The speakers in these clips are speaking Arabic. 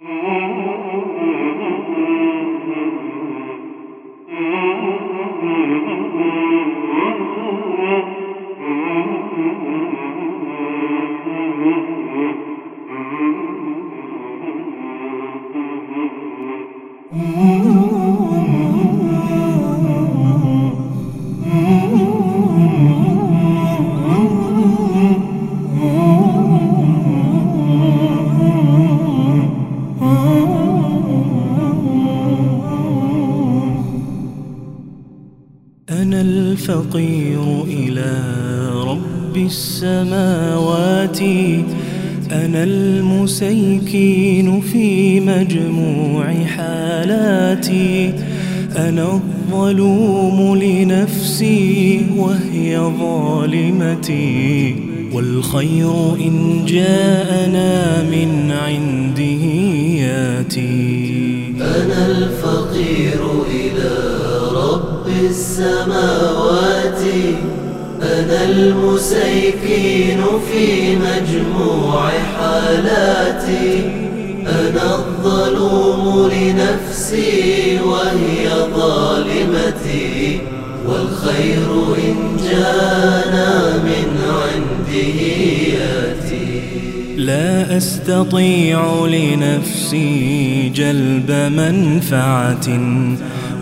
Mm-hmm. mm-hmm. mm-hmm. mm-hmm. الفقير إلى رب السماوات. أنا المسيكين في مجموع حالاتي. أنا الظلوم لنفسي وهي ظالمتي. والخير إن جاءنا من عنده ياتي. أنا الفقير إلى رب السماوات أنا المسيكين في مجموع حالاتي. أنا الظلوم لنفسي وهي ظالمتي والخير إن جانا من عنده ياتي. لا أستطيع لنفسي جلب منفعة.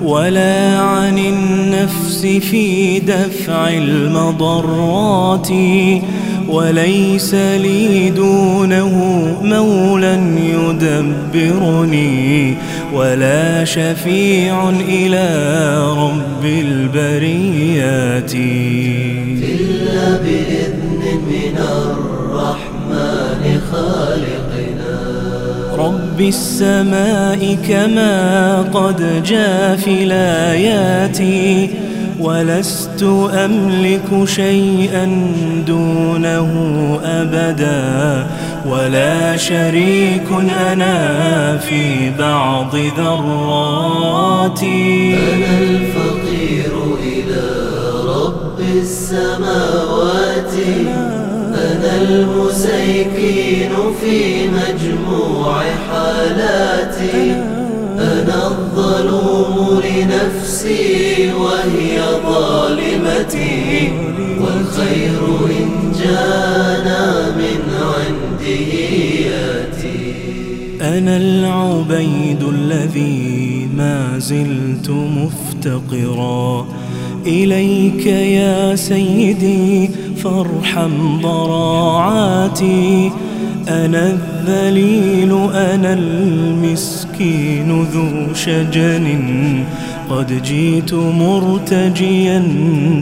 ولا عن النفس في دفع المضرات وليس لي دونه مولا يدبرني ولا شفيع إلى رب البريات. رب السماء كما قد جاء في الآيات. ولست أملك شيئا دونه أبدا ولا شريك أنا في بعض ذراتي أنا الفقير إلى رب السماوات. المسيكين في مجموع حالاتي. أنا الظلوم لنفسي وهي ظالمتي والخير إن جانا من عنده ياتي. أنا العبيد الذي ما زلت مفتقرا. إليك يا سيدي فارحم ضراعاتي. أنا الذليل أنا المسكين ذو شجن. قد جيت مرتجيا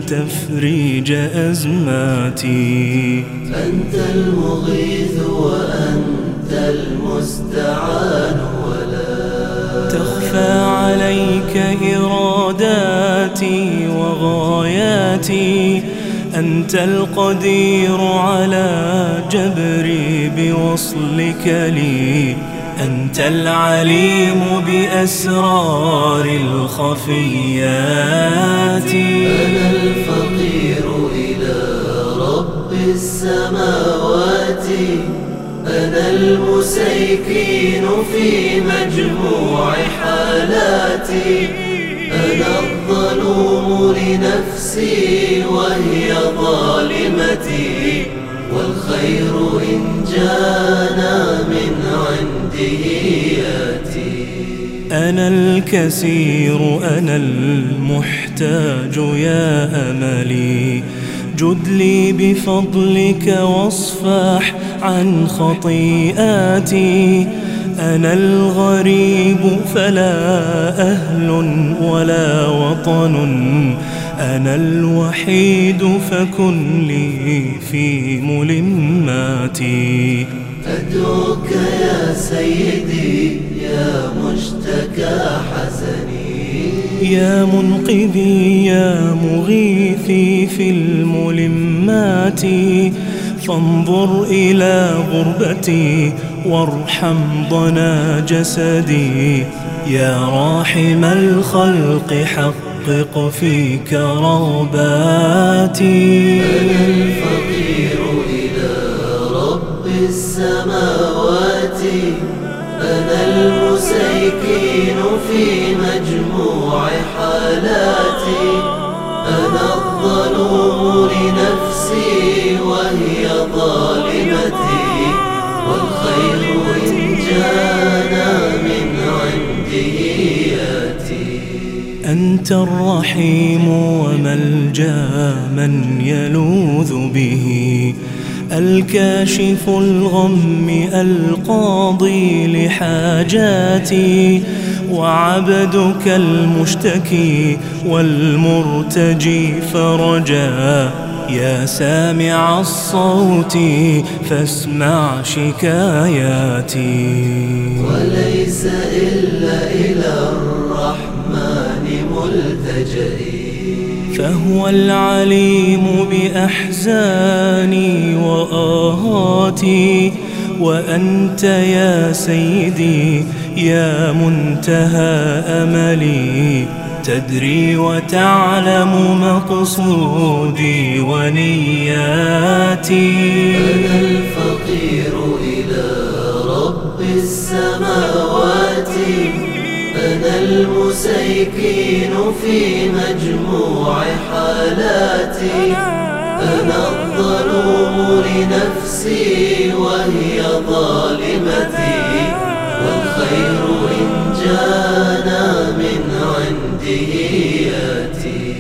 تفريج أزماتي. أنت المغيث وأنت المستعان. ولا تخفى عليك إراداتي وغاياتي. أنت القدير على جبري بوصلك لي أنت العليم بأسرار الخفيات. أنا الفقير إلى رب السماوات أنا المسيكين في مجموع حالاتي. لنفسي وهي ظالمتي والخير إن جانا من عنده يأتي. أنا الكثير أنا المحتاج يا أملي. جد لي بفضلك واصفح عن خطيئاتي. أنا الغريب فلا أهل ولا وطن. أنا الوحيد فكن لي في ملماتي. أدعوك يا سيدي يا مشتكى حزني. يا منقذي يا مغيثي في الملمات. فانظر إلى غربتي وارحم ضنا جسدي. يا راحم الخلق حقق فيك رغباتي أنا الفقير إلى رب السماوات. أنا المسيكين في مجموع حالاتي. أنا الظلوم لنفسي وهي ظالمتي. والخير إن جانا. أنت الرحيم وملجا من يلوذ به. الكاشف الغم القاضي لحاجاتي وعبدك المشتكي والمرتجي فرجا. يا سامع الصوت فاسمع شكاياتي. وليس إلا إلى الرحمن ملتجئي. فهو العليم بأحزاني وآهاتي. وأنت يا سيدي يا منتهى أملي. تدري وتعلم مقصودي ونياتي. أنا الفقير إلى رب السماوات. أنا المسيكين في مجموع حالاتي أنا الظلوم لنفسي وهي ظالمتي. والخير إن جانا من عنده ياتي